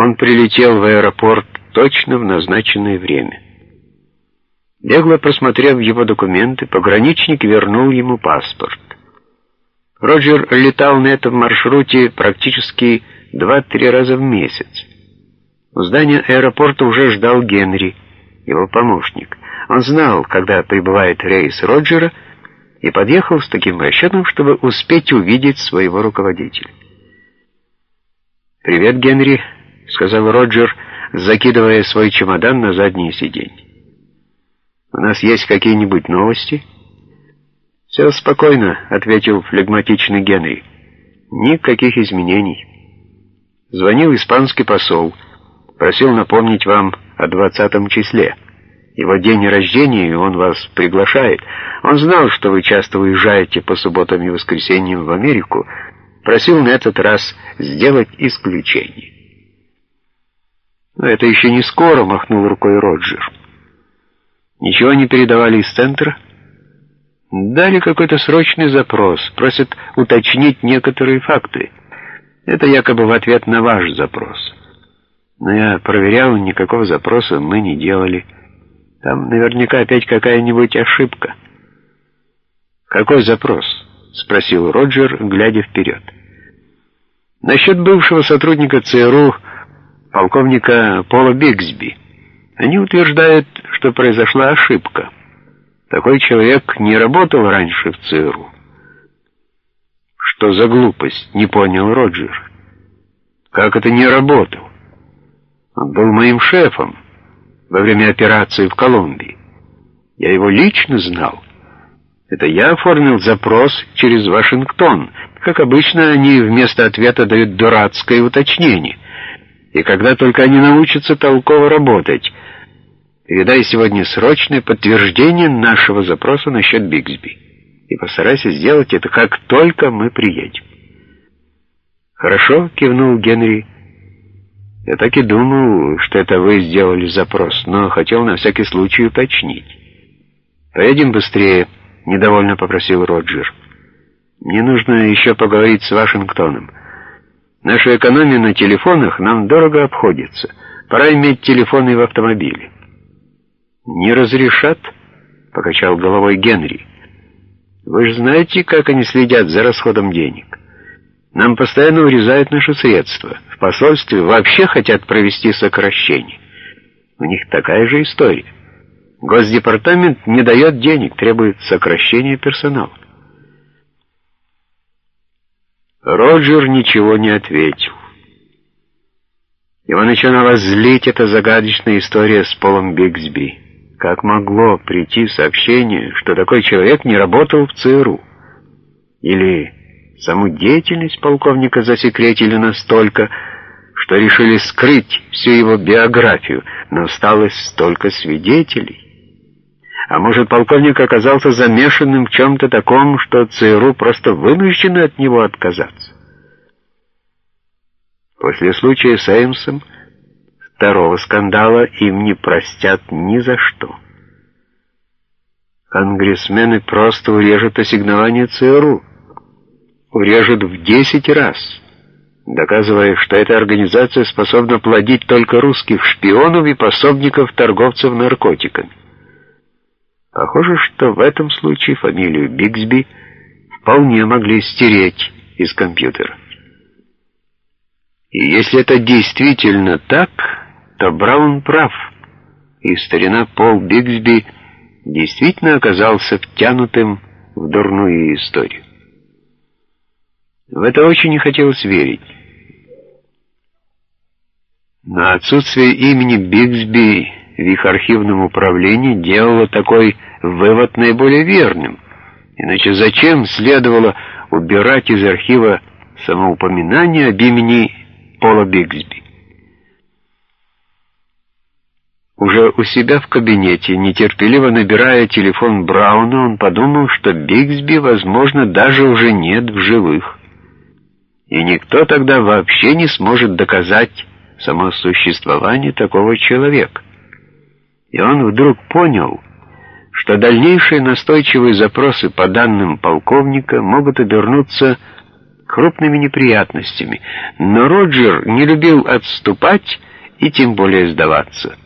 Он прилетел в аэропорт точно в назначенное время. Бегло просмотрев его документы, пограничник вернул ему паспорт. Роджер летал на этом маршруте практически два-три раза в месяц. У здания аэропорта уже ждал Генри, его помощник. Он знал, когда прибывает рейс Роджера, и подъехал с таким расчетом, чтобы успеть увидеть своего руководителя. «Привет, Генри», — сказал Роджер, закидывая свой чемодан на заднее сиденье. «У нас есть какие-нибудь новости?» «Все спокойно», — ответил флегматичный Генри. «Никаких изменений». Звонил испанский посол, просил напомнить вам о двадцатом числе. Его день рождения, и он вас приглашает. Он знал, что вы часто уезжаете по субботам и воскресеньям в Америку, просил на этот раз сделать исключение. «Но это еще не скоро», — махнул рукой Роджер. «Ничего не передавали из центра?» «Дали какой-то срочный запрос, просят уточнить некоторые факты. Это якобы в ответ на ваш запрос. Но я проверял, никакого запроса мы не делали. Там наверняка опять какая-нибудь ошибка». «Какой запрос?» — спросил Роджер, глядя вперед. «Насчет бывшего сотрудника ЦРУ, полковника Пола Бигсби. Они утверждают, что произошла ошибка. Такой человек не работал раньше в ЦРУ». «Что за глупость?» — не понял Роджер. «Как это не работал? Он был моим шефом во время операции в Колумбии. Я его лично знал». Это я оформил запрос через Вашингтон. Как обычно, они вместо ответа дают дурацкое уточнение. И когда только они научатся толково работать, передай сегодня срочное подтверждение нашего запроса насчет Бигсби. И постарайся сделать это, как только мы приедем. «Хорошо», — кивнул Генри. «Я так и думал, что это вы сделали запрос, но хотел на всякий случай уточнить. Поедем быстрее». — недовольно попросил Роджер. «Мне нужно еще поговорить с Вашингтоном. Наша экономия на телефонах нам дорого обходится. Пора иметь телефоны в автомобиле». «Не разрешат?» — покачал головой Генри. «Вы же знаете, как они следят за расходом денег. Нам постоянно урезают наши средства. В посольстве вообще хотят провести сокращение. У них такая же история». Госдепартамент не дает денег, требует сокращения персонала. Роджер ничего не ответил. Его начинала злить эта загадочная история с Полом Бигсби. Как могло прийти сообщение, что такой человек не работал в ЦРУ? Или саму деятельность полковника засекретили настолько, что решили скрыть всю его биографию, но осталось столько свидетелей. А может, полковник оказался замешанным в чем-то таком, что ЦРУ просто вынуждены от него отказаться? После случая с Эймсом второго скандала им не простят ни за что. Конгрессмены просто урежут ассигнование ЦРУ. Урежут в десять раз, доказывая, что эта организация способна плодить только русских шпионов и пособников торговцев наркотиками. Похоже, что в этом случае фамилию Бигсби вполне могли стереть из компьютера. И если это действительно так, то Браун прав, и старина Пол Бигсби действительно оказался втянутым в дурную историю. В это очень не хотелось верить. Но отсутствие имени Бигсби в их архивном управлении делало такой вывод наиболее верным. Иначе зачем следовало убирать из архива самоупоминание об имени Пола Бигсби? Уже у себя в кабинете, нетерпеливо набирая телефон Брауна, он подумал, что Бигсби, возможно, даже уже нет в живых. И никто тогда вообще не сможет доказать само существование такого человека. И он вдруг понял, что дальнейшие настойчивые запросы по данным полковника могут обернуться крупными неприятностями, но Роджер не любил отступать и тем более сдаваться.